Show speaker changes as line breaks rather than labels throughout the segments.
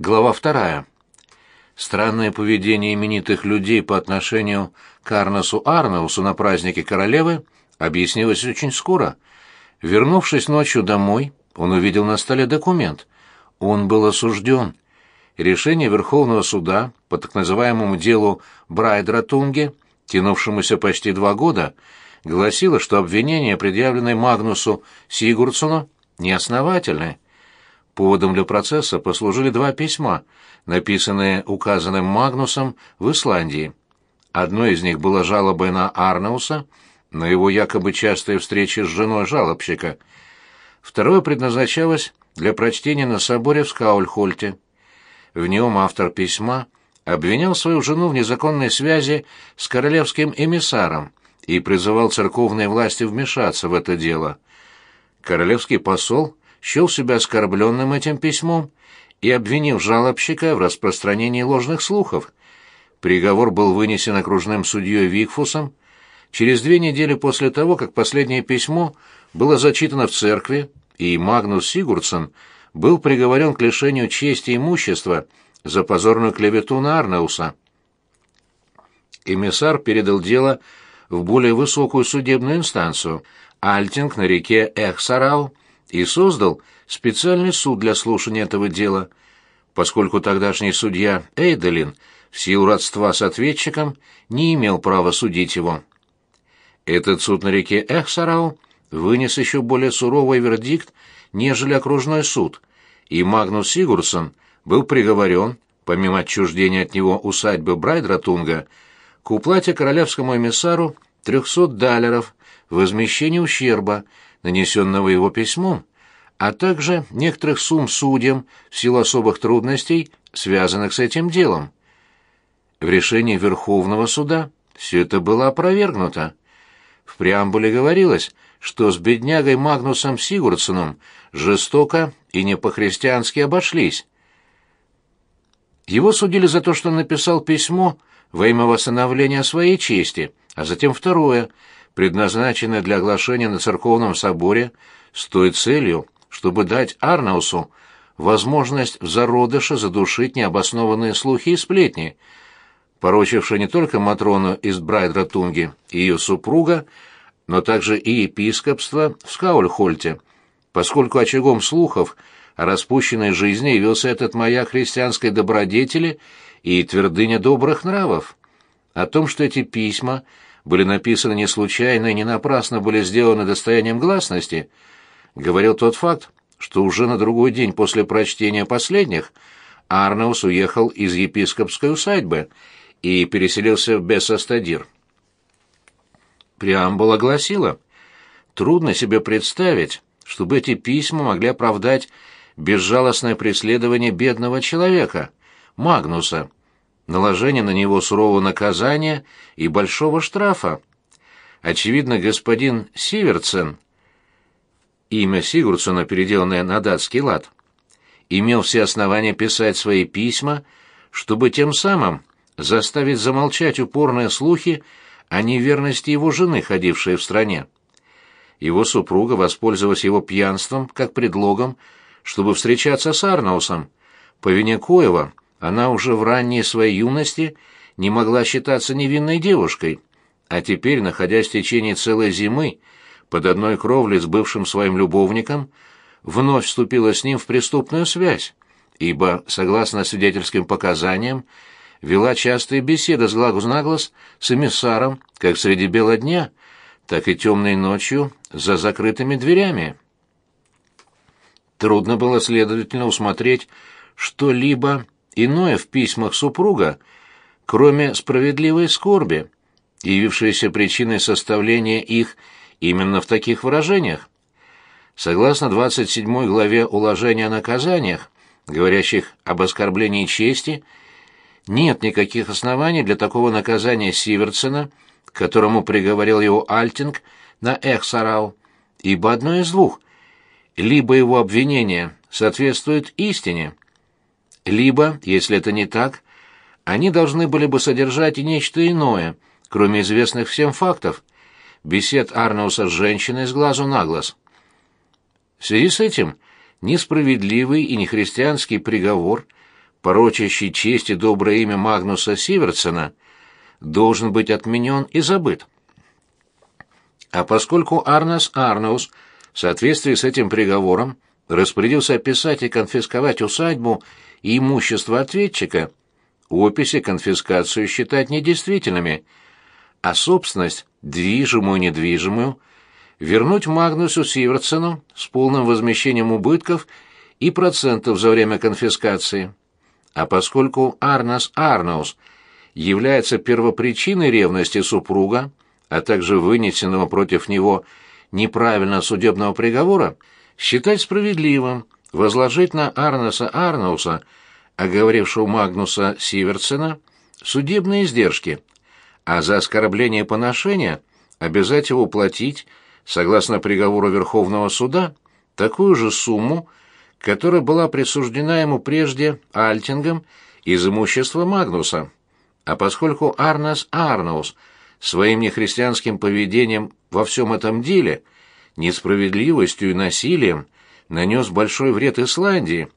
Глава вторая. Странное поведение именитых людей по отношению к Арносу Арнаусу на празднике королевы объяснилось очень скоро. Вернувшись ночью домой, он увидел на столе документ. Он был осужден. Решение Верховного суда по так называемому делу Брайдратунге, тянувшемуся почти два года, гласило, что обвинения, предъявленные Магнусу Сигурдсону, неосновательны. Поводом для процесса послужили два письма, написанные указанным Магнусом в Исландии. Одно из них было жалобой на Арнауса, на его якобы частые встречи с женой жалобщика. Второе предназначалось для прочтения на соборе в Скаульхольте. В нем автор письма обвинял свою жену в незаконной связи с королевским эмиссаром и призывал церковные власти вмешаться в это дело. Королевский посол счел себя оскорбленным этим письмом и обвинил жалобщика в распространении ложных слухов. Приговор был вынесен окружным судьей Викфусом через две недели после того, как последнее письмо было зачитано в церкви, и Магнус Сигурдсон был приговорен к лишению чести и имущества за позорную клевету на Арнауса. Эмиссар передал дело в более высокую судебную инстанцию, Альтинг на реке Эхсарау, и создал специальный суд для слушания этого дела, поскольку тогдашний судья Эйделин в силу родства с ответчиком не имел права судить его. Этот суд на реке Эхсарау вынес еще более суровый вердикт, нежели окружной суд, и Магнус Сигурсон был приговорен, помимо отчуждения от него усадьбы Брайдратунга, к уплате королевскому эмиссару 300 далеров возмещение ущерба, нанесенного его письмом, а также некоторых сумм судьям в силу особых трудностей, связанных с этим делом. В решении Верховного суда все это было опровергнуто. В преамбуле говорилось, что с беднягой Магнусом Сигурдсоном жестоко и не по-христиански обошлись. Его судили за то, что написал письмо во имя восстановления своей чести, а затем второе — предназначенное для оглашения на церковном соборе с той целью, чтобы дать Арнаусу возможность в зародыше задушить необоснованные слухи и сплетни, порочившие не только Матрону из Брайдратунги и ее супруга, но также и епископство в Скаульхольте, поскольку очагом слухов о распущенной жизни явился этот маяк христианской добродетели и твердыня добрых нравов. О том, что эти письма — были написаны не случайно и не напрасно были сделаны достоянием гласности, говорил тот факт, что уже на другой день после прочтения последних Арнаус уехал из епископской усадьбы и переселился в Бесостадир. Преамбула гласила, трудно себе представить, чтобы эти письма могли оправдать безжалостное преследование бедного человека, Магнуса, наложение на него сурового наказания и большого штрафа. Очевидно, господин Сиверцен, имя Сигурдсона, переделанное на датский лад, имел все основания писать свои письма, чтобы тем самым заставить замолчать упорные слухи о неверности его жены, ходившей в стране. Его супруга воспользовалась его пьянством как предлогом, чтобы встречаться с Арнаусом, по вине коего она уже в ранней своей юности не могла считаться невинной девушкой, а теперь, находясь в течение целой зимы под одной кровлей с бывшим своим любовником, вновь вступила с ним в преступную связь, ибо, согласно свидетельским показаниям, вела частые беседы с глазу на глаз с эмиссаром как среди бела дня, так и темной ночью за закрытыми дверями. Трудно было, следовательно, усмотреть что-либо иное в письмах супруга, кроме справедливой скорби, явившейся причиной составления их именно в таких выражениях. Согласно 27 главе уложения о наказаниях, говорящих об оскорблении чести, нет никаких оснований для такого наказания Сиверсена, которому приговорил его Альтинг на Эхсарау, ибо одно из двух – либо его обвинение соответствует истине, либо, если это не так, они должны были бы содержать и нечто иное, кроме известных всем фактов, бесед Арнауса с женщиной с глазу на глаз. В связи с этим несправедливый и нехристианский приговор порочащий честь и доброе имя Магнуса Сиверсена, должен быть отменен и забыт. А поскольку Арнес Арнеус в соответствии с этим приговором распорядился описать и конфисковать усадьбу и имущество ответчика, описи конфискацию считать недействительными, а собственность, движимую и недвижимую, вернуть Магнусу Сиверсену с полным возмещением убытков и процентов за время конфискации. А поскольку Арнас Арнаус является первопричиной ревности супруга, а также вынесенного против него неправильно судебного приговора, считать справедливым возложить на Арнаса Арнауса, оговорившего Магнуса Сиверсена, судебные издержки, а за оскорбление и поношение обязать его платить, согласно приговору Верховного суда, такую же сумму, которая была присуждена ему прежде Альтингом из имущества Магнуса. А поскольку Арнас Арнаус своим нехристианским поведением во всем этом деле, несправедливостью и насилием нанес большой вред Исландии,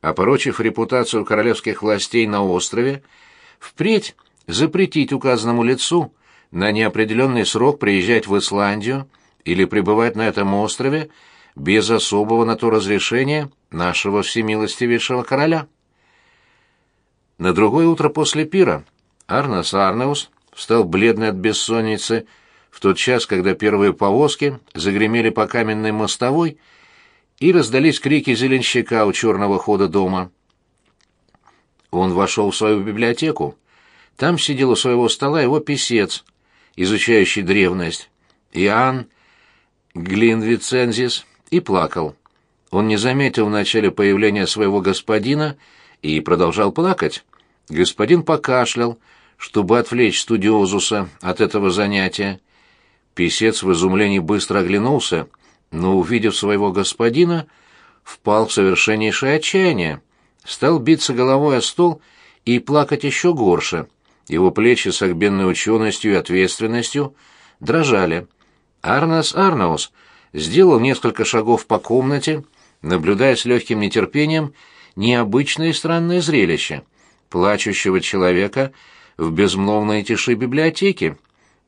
опорочив репутацию королевских властей на острове, впредь запретить указанному лицу на неопределенный срок приезжать в Исландию или пребывать на этом острове без особого на то разрешения нашего всемилостивейшего короля. На другое утро после пира Арнас Арнеус встал бледный от бессонницы в тот час, когда первые повозки загремели по каменной мостовой и раздались крики зеленщика у черного хода дома. Он вошел в свою библиотеку. Там сидел у своего стола его писец, изучающий древность, Иоанн Глинвицензис, и плакал. Он не заметил в начале появления своего господина и продолжал плакать. Господин покашлял, чтобы отвлечь студиозуса от этого занятия. Песец в изумлении быстро оглянулся, но, увидев своего господина, впал в совершеннейшее отчаяние, стал биться головой о стол и плакать еще горше. Его плечи с огбенной ученостью и ответственностью дрожали. Арнас Арнаус сделал несколько шагов по комнате, наблюдая с легким нетерпением необычное и странное зрелище — плачущего человека — в безмолвной тиши библиотеки,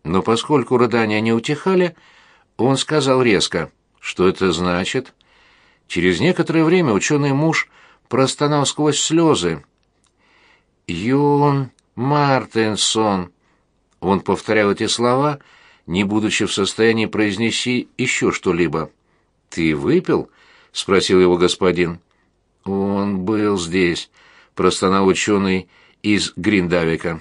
но поскольку рыдания не утихали, он сказал резко, что это значит. Через некоторое время ученый муж простонал сквозь слезы. «Юн Мартенсон!» Он повторял эти слова, не будучи в состоянии произнести еще что-либо. «Ты выпил?» — спросил его господин. «Он был здесь», — простонал ученый из Гриндавика.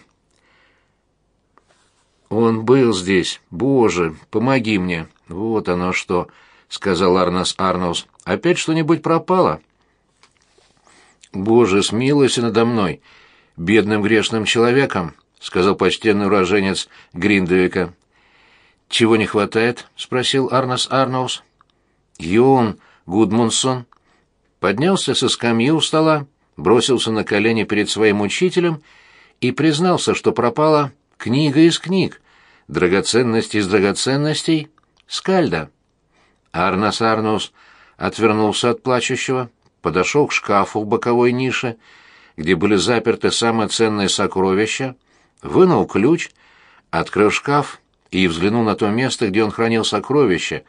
Он был здесь. Боже, помоги мне. Вот оно что, сказал Арнас Арнаус. Опять что-нибудь пропало? Боже, смилуйся надо мной, бедным грешным человеком, сказал почтенный уроженец Гриндовика. Чего не хватает? спросил Арнас Арнаус. Йон Гудмунсон поднялся со скамьи у стола, бросился на колени перед своим учителем и признался, что пропала Книга из книг. Драгоценность из драгоценностей. Скальда. Арнас Арнус отвернулся от плачущего, подошел к шкафу в боковой нише, где были заперты самые ценные сокровища, вынул ключ, открыл шкаф и взглянул на то место, где он хранил сокровища,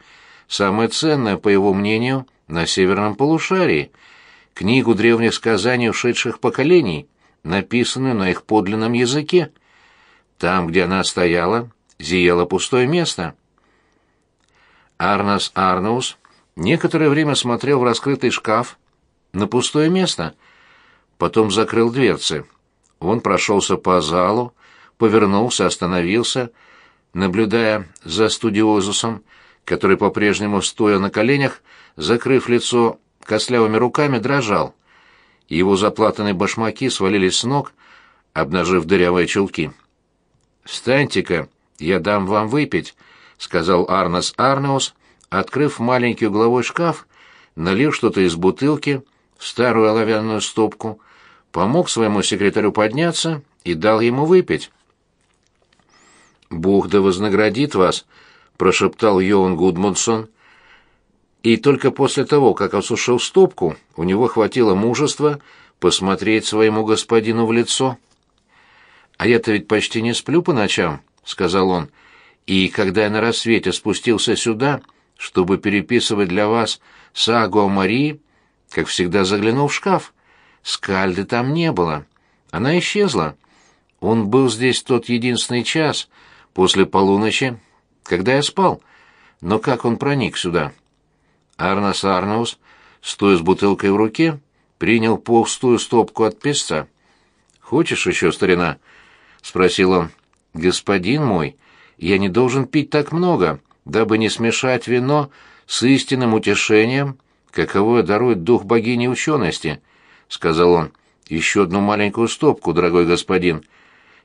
самое ценное, по его мнению, на северном полушарии, книгу древних сказаний ушедших поколений, написанную на их подлинном языке. Там, где она стояла, зияло пустое место. Арнас Арнаус некоторое время смотрел в раскрытый шкаф на пустое место, потом закрыл дверцы. Он прошелся по залу, повернулся, остановился, наблюдая за студиозусом, который по-прежнему, стоя на коленях, закрыв лицо костлявыми руками, дрожал. Его заплатанные башмаки свалились с ног, обнажив дырявые чулки. «Встаньте-ка, я дам вам выпить», — сказал Арнос Арнеус, открыв маленький угловой шкаф, налил что-то из бутылки в старую оловянную стопку, помог своему секретарю подняться и дал ему выпить. «Бог да вознаградит вас», — прошептал Йоан Гудмунсон. И только после того, как осушил стопку, у него хватило мужества посмотреть своему господину в лицо. «А я-то ведь почти не сплю по ночам», — сказал он, — «и когда я на рассвете спустился сюда, чтобы переписывать для вас сагу о Марии, как всегда заглянул в шкаф. Скальды там не было. Она исчезла. Он был здесь тот единственный час, после полуночи, когда я спал. Но как он проник сюда?» Арнас Арнаус, стоя с бутылкой в руке, принял пустую стопку от песца. «Хочешь еще, старина?» — спросил он. «Господин мой, я не должен пить так много, дабы не смешать вино с истинным утешением, каковое дарует дух богини учености», — сказал он. «Еще одну маленькую стопку, дорогой господин.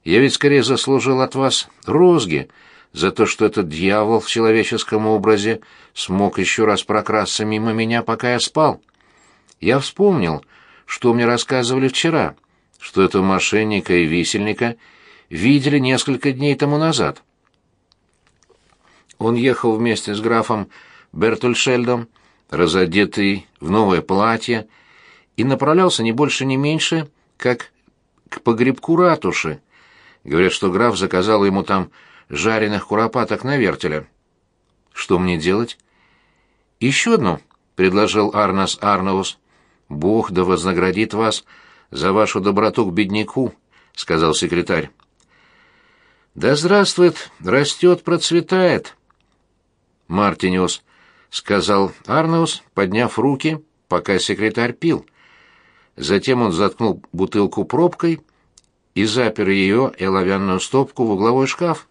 Я ведь скорее заслужил от вас розги за то, что этот дьявол в человеческом образе смог еще раз прокрасться мимо меня, пока я спал. Я вспомнил, что мне рассказывали вчера, что этого мошенника и висельника видели несколько дней тому назад. Он ехал вместе с графом Бертольшельдом, разодетый в новое платье, и направлялся не больше, не меньше, как к погребку ратуши. Говорят, что граф заказал ему там жареных куропаток на вертеле. Что мне делать? Еще одну, предложил Арнас Арнаус. Бог да вознаградит вас за вашу доброту к бедняку, сказал секретарь. Да здравствует, растет, процветает. Мартиниус, сказал Арнаус, подняв руки, пока секретарь пил. Затем он заткнул бутылку пробкой и запер ее и оловянную стопку в угловой шкаф.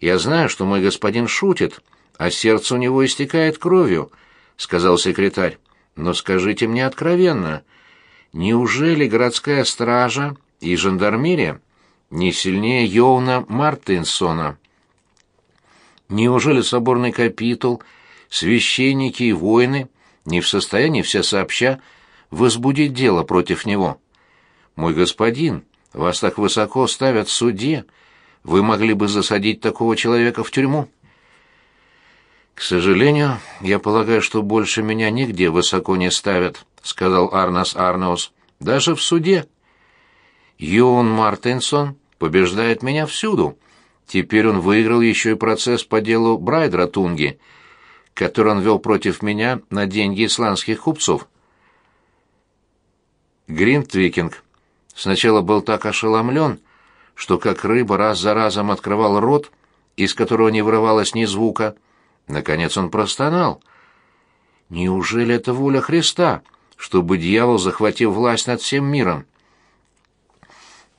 «Я знаю, что мой господин шутит, а сердце у него истекает кровью», — сказал секретарь. «Но скажите мне откровенно, неужели городская стража и жандармерия не сильнее Йоуна Мартинсона? Неужели соборный капитул, священники и воины не в состоянии все сообща возбудить дело против него? Мой господин, вас так высоко ставят в суде, — вы могли бы засадить такого человека в тюрьму. К сожалению, я полагаю, что больше меня нигде высоко не ставят, сказал Арнас Арнаус, даже в суде. Йоан Мартинсон побеждает меня всюду. Теперь он выиграл еще и процесс по делу Брайдра Тунги, который он вел против меня на деньги исландских купцов. Гринтвикинг сначала был так ошеломлен, что как рыба раз за разом открывал рот, из которого не вырывалось ни звука. Наконец он простонал. «Неужели это воля Христа, чтобы дьявол захватил власть над всем миром?»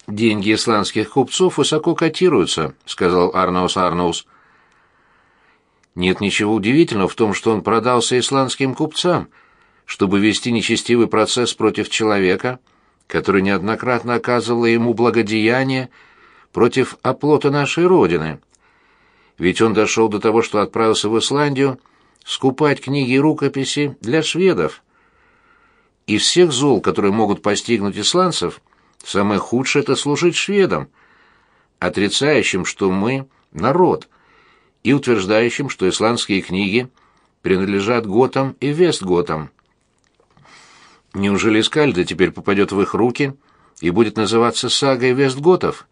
«Деньги исландских купцов высоко котируются», — сказал Арнаус Арнаус. «Нет ничего удивительного в том, что он продался исландским купцам, чтобы вести нечестивый процесс против человека, — который неоднократно оказывала ему благодеяние против оплота нашей Родины. Ведь он дошел до того, что отправился в Исландию скупать книги и рукописи для шведов. Из всех зол, которые могут постигнуть исландцев, самое худшее — это служить шведам, отрицающим, что мы — народ, и утверждающим, что исландские книги принадлежат готам и вестготам. Неужели Скальда теперь попадет в их руки и будет называться сагой Вестготов?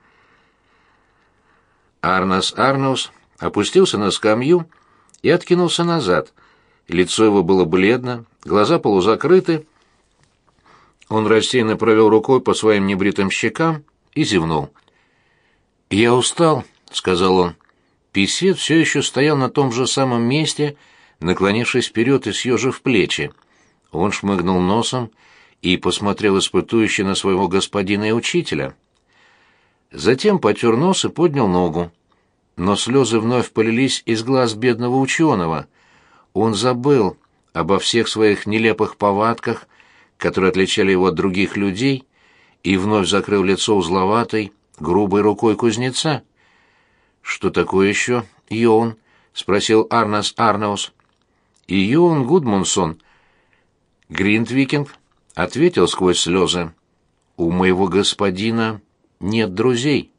Арнас Арнаус опустился на скамью и откинулся назад. Лицо его было бледно, глаза полузакрыты. Он рассеянно провел рукой по своим небритым щекам и зевнул. «Я устал», — сказал он. Писец все еще стоял на том же самом месте, наклонившись вперед и съежив плечи. Он шмыгнул носом и посмотрел испытующе на своего господина и учителя. Затем потер нос и поднял ногу. Но слезы вновь полились из глаз бедного ученого. Он забыл обо всех своих нелепых повадках, которые отличали его от других людей, и вновь закрыл лицо узловатой, грубой рукой кузнеца. «Что такое еще, Йоун?» — спросил Арнас Арнаус. «И Йоун Гудмунсон», Гринтвикинг ответил сквозь слезы. «У моего господина нет друзей».